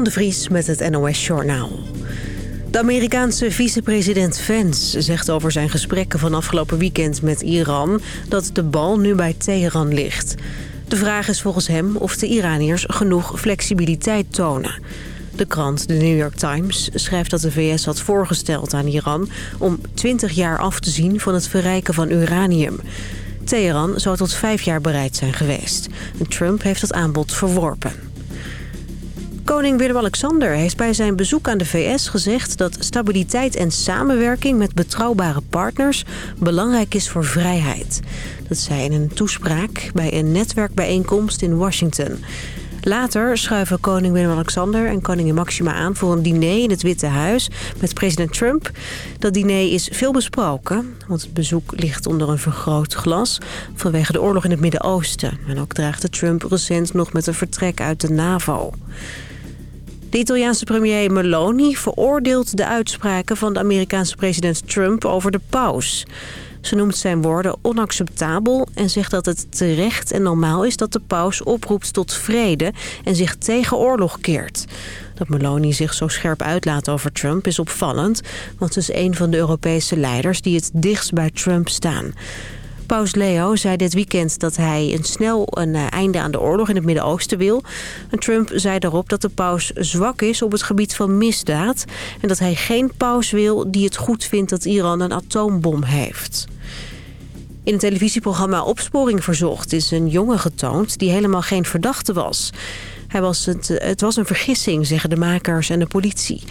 Marjan de Vries met het NOS Journaal. De Amerikaanse vicepresident Vance zegt over zijn gesprekken van afgelopen weekend met Iran... dat de bal nu bij Teheran ligt. De vraag is volgens hem of de Iraniërs genoeg flexibiliteit tonen. De krant The New York Times schrijft dat de VS had voorgesteld aan Iran... om 20 jaar af te zien van het verrijken van uranium. Teheran zou tot vijf jaar bereid zijn geweest. Trump heeft dat aanbod verworpen. Koning Willem-Alexander heeft bij zijn bezoek aan de VS gezegd... dat stabiliteit en samenwerking met betrouwbare partners belangrijk is voor vrijheid. Dat zei in een toespraak bij een netwerkbijeenkomst in Washington. Later schuiven koning Willem-Alexander en koningin Maxima aan voor een diner in het Witte Huis met president Trump. Dat diner is veel besproken, want het bezoek ligt onder een vergroot glas vanwege de oorlog in het Midden-Oosten. En ook dreigde Trump recent nog met een vertrek uit de NAVO. De Italiaanse premier Meloni veroordeelt de uitspraken van de Amerikaanse president Trump over de paus. Ze noemt zijn woorden onacceptabel en zegt dat het terecht en normaal is dat de paus oproept tot vrede en zich tegen oorlog keert. Dat Meloni zich zo scherp uitlaat over Trump is opvallend, want ze is een van de Europese leiders die het dichtst bij Trump staan. Paus Leo zei dit weekend dat hij een snel een eh, einde aan de oorlog in het Midden-Oosten wil. En Trump zei daarop dat de paus zwak is op het gebied van misdaad... en dat hij geen paus wil die het goed vindt dat Iran een atoombom heeft. In het televisieprogramma Opsporing Verzocht is een jongen getoond die helemaal geen verdachte was. Hij was het, het was een vergissing, zeggen de makers en de politie.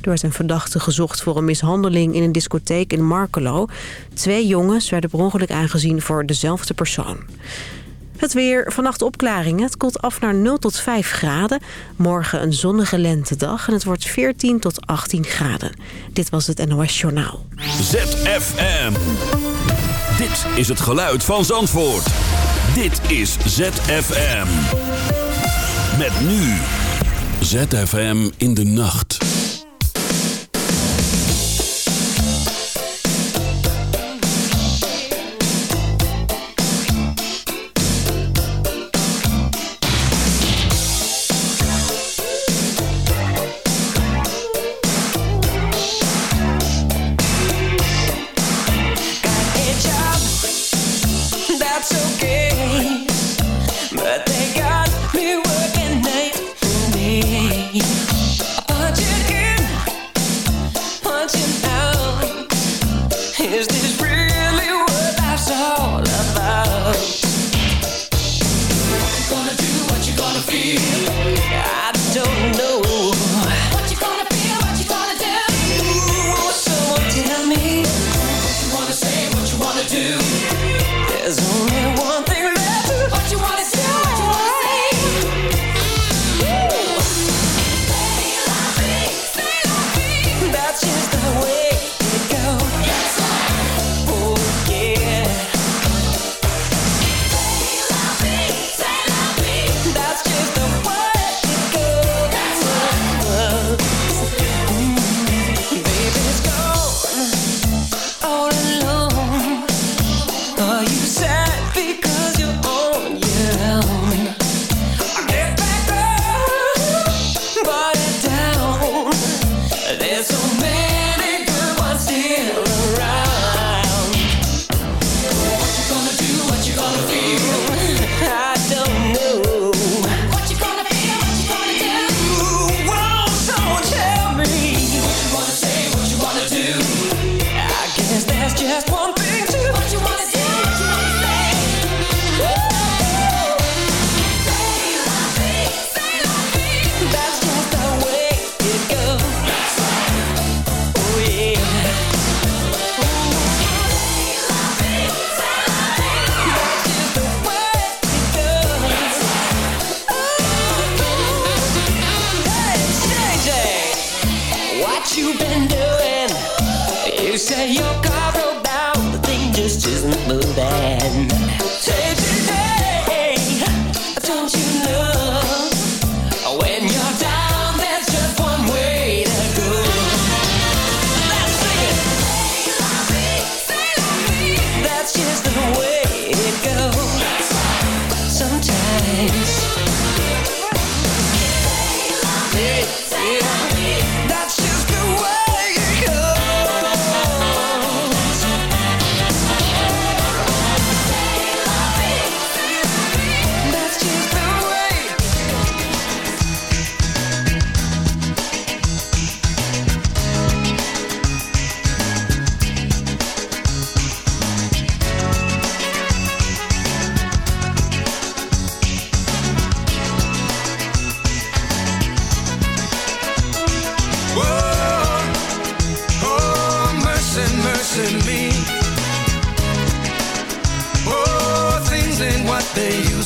Er werd een verdachte gezocht voor een mishandeling in een discotheek in Markelo. Twee jongens werden per ongeluk aangezien voor dezelfde persoon. Het weer, vannacht opklaringen. Het koelt af naar 0 tot 5 graden. Morgen een zonnige lentedag en het wordt 14 tot 18 graden. Dit was het NOS Journaal. ZFM. Dit is het geluid van Zandvoort. Dit is ZFM. Met nu. ZFM in de nacht.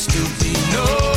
How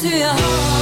feeling your beginning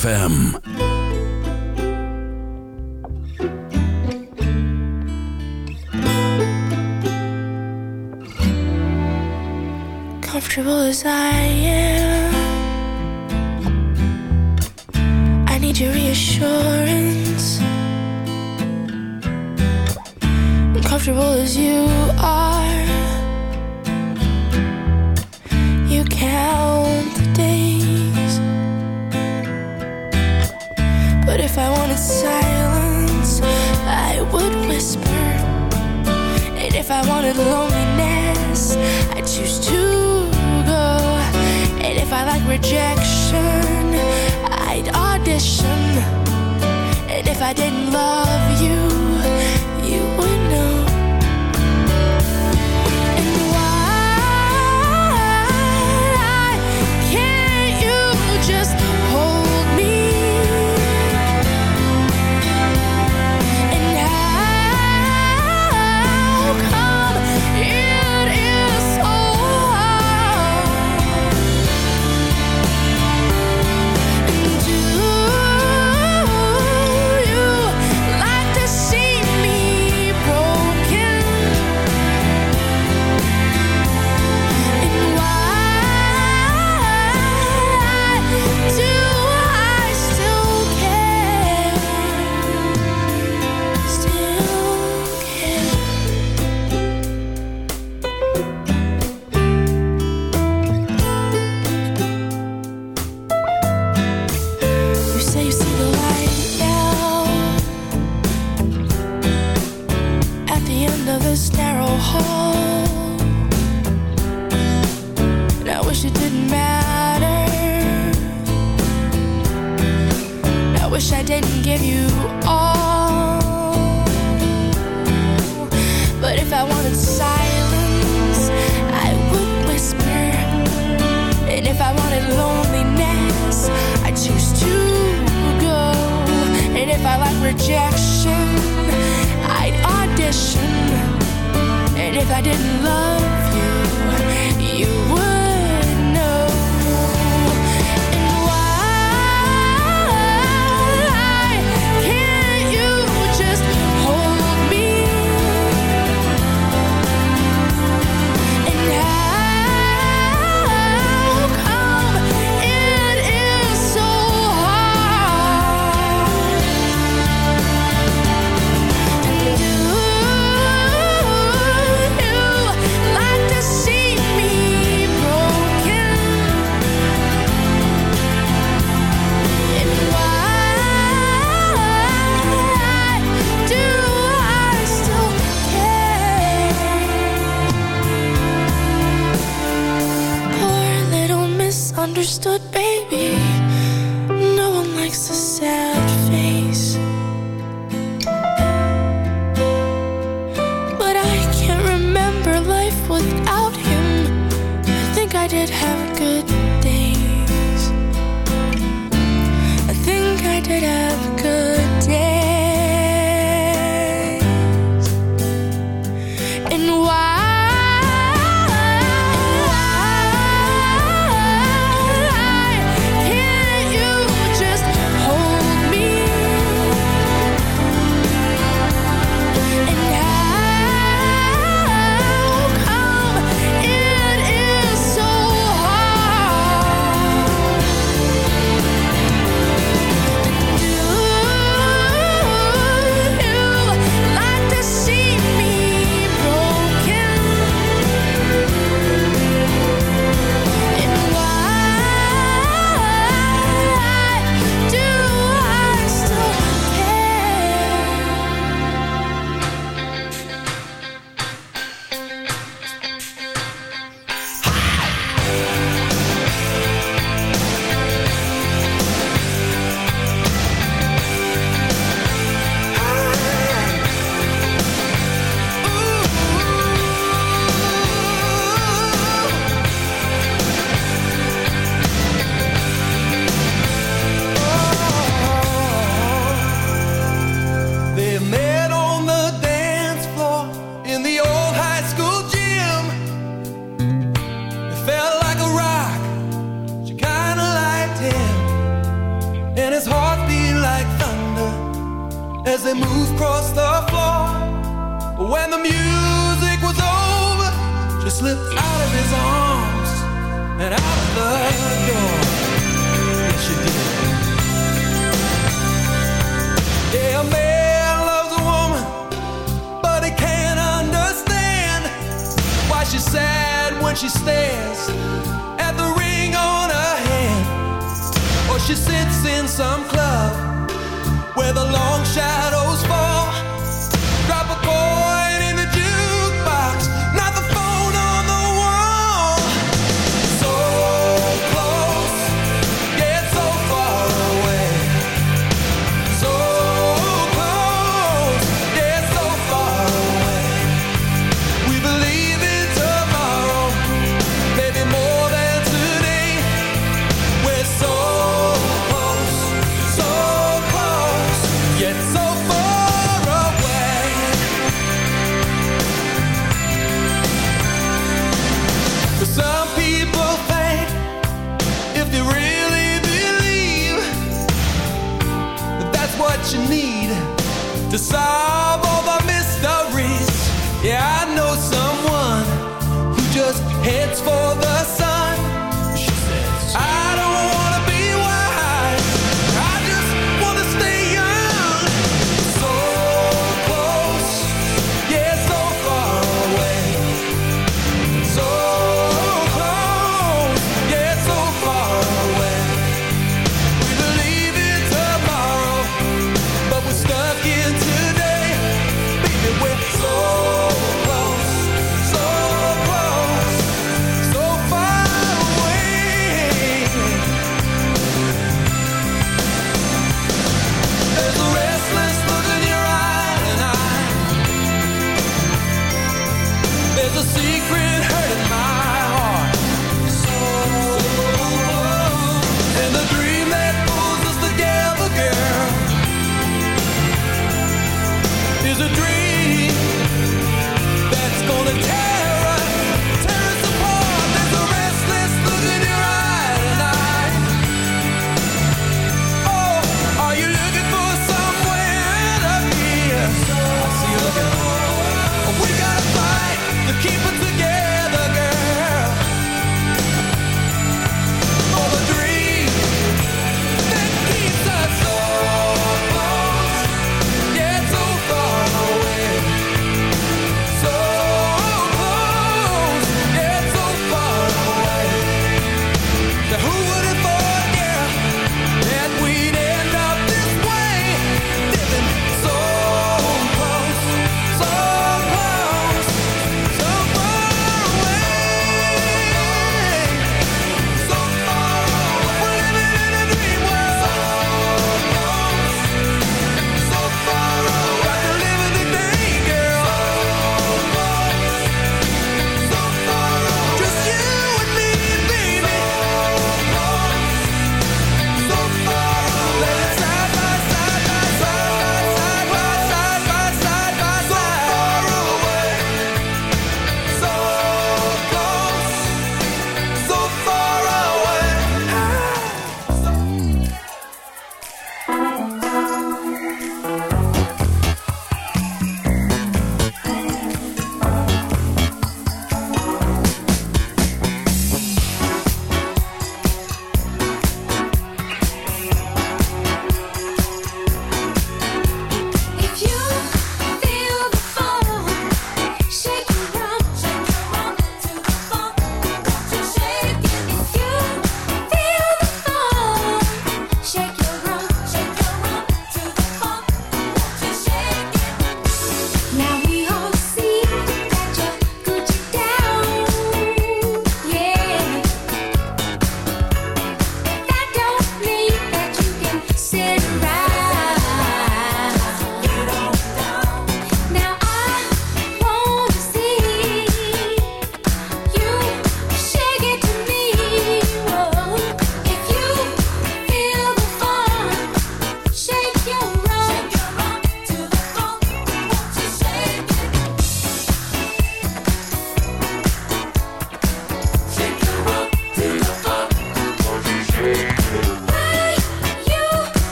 ZFM. Comfortable as I am, I need your reassurance. Comfortable as you are, you count the days. If I wanted loneliness, I'd choose to go. And if I like rejection, I'd audition. And if I didn't love you, didn't give you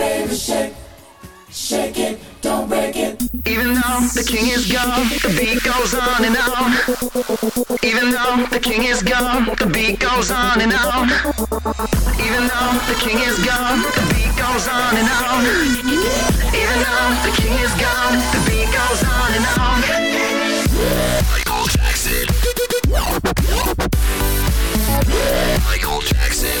shake, shake it, don't break it. Even though the king is gone, the beat goes on and on. Even though the king is gone, the beat goes on and on. Even though the king is gone, the beat goes on and on. Even though the king is gone, the beat goes on and on. Michael Jackson. Michael Jackson.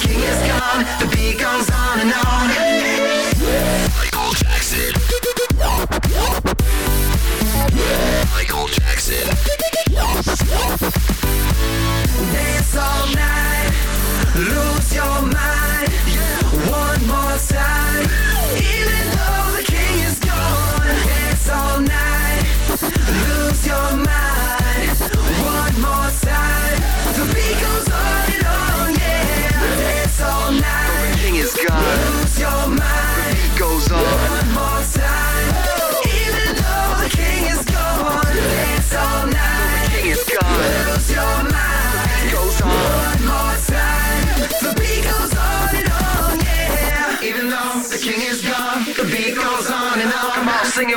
king is gone, the beat goes on and on. Michael Jackson. Michael Jackson. Dance all night, lose your mind. One more time, even though the king is gone. Dance all night, lose your mind. One more time,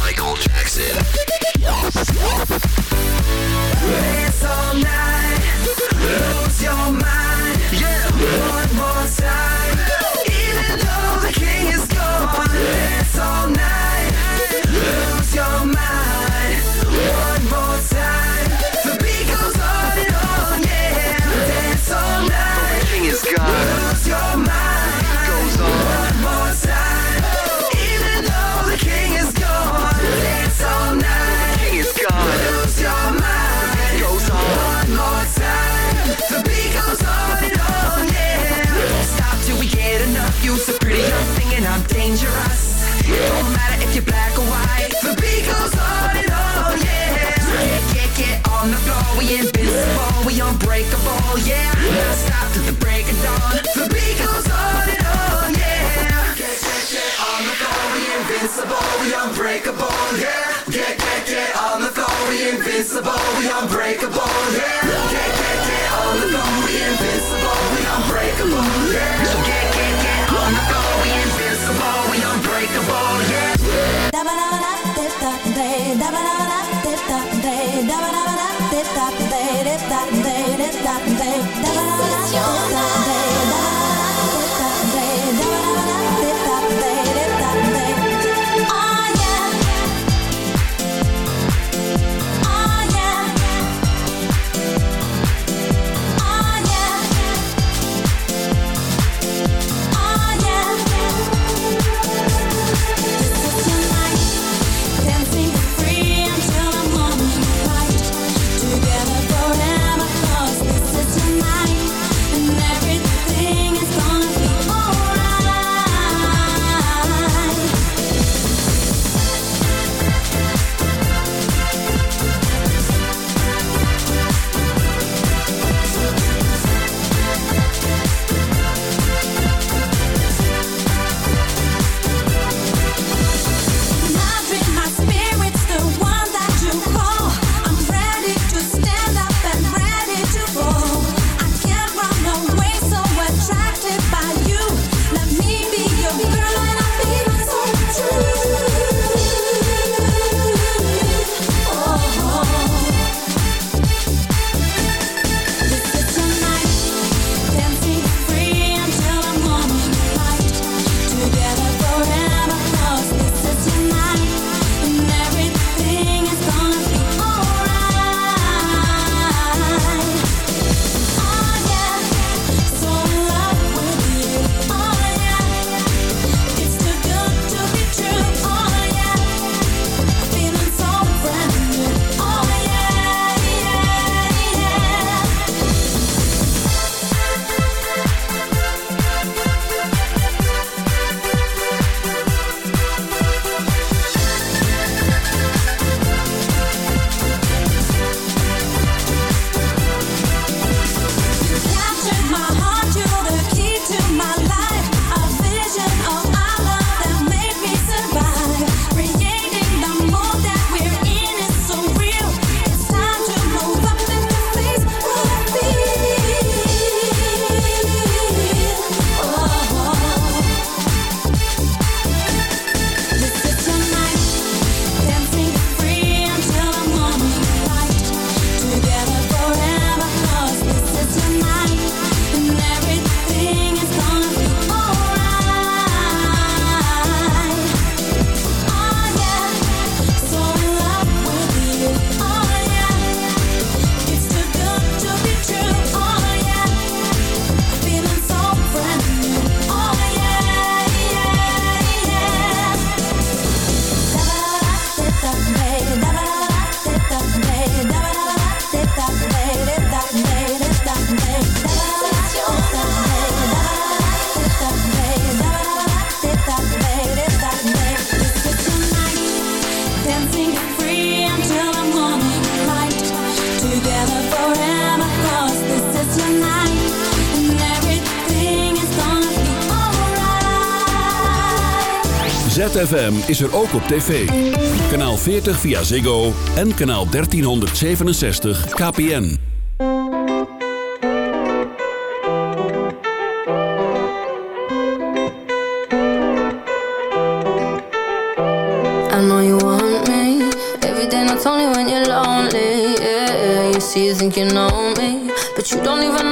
Michael Jackson. Dance all night, unbreakable, Smart FM is er ook op tv. Kanaal 40 via Ziggo en kanaal 1367 KPN. I know you want me every day, not only when you're lonely. Yeah. you see, you think you know me, but you don't even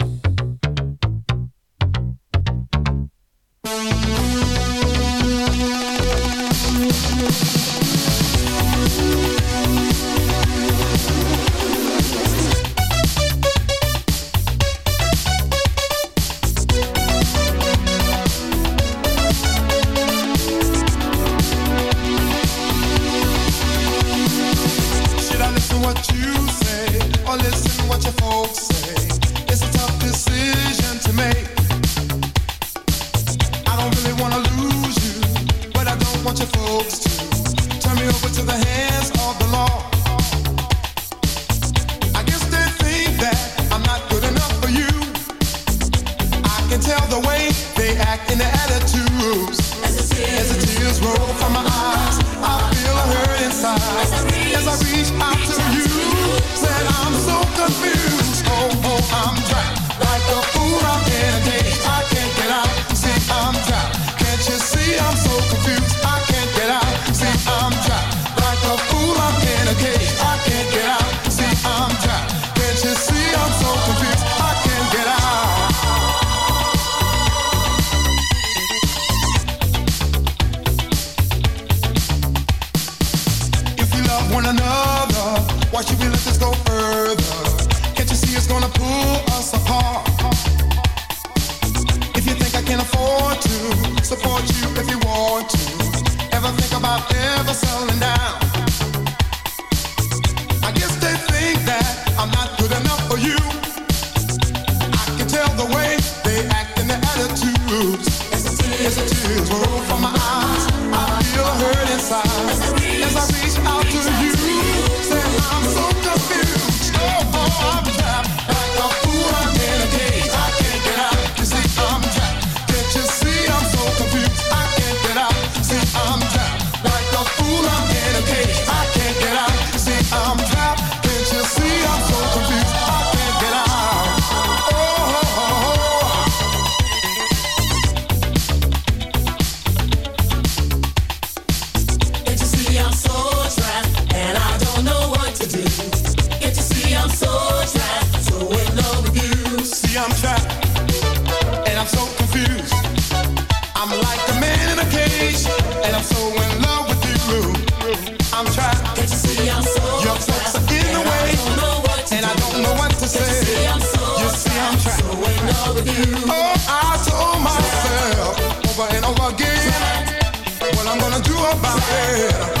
about it.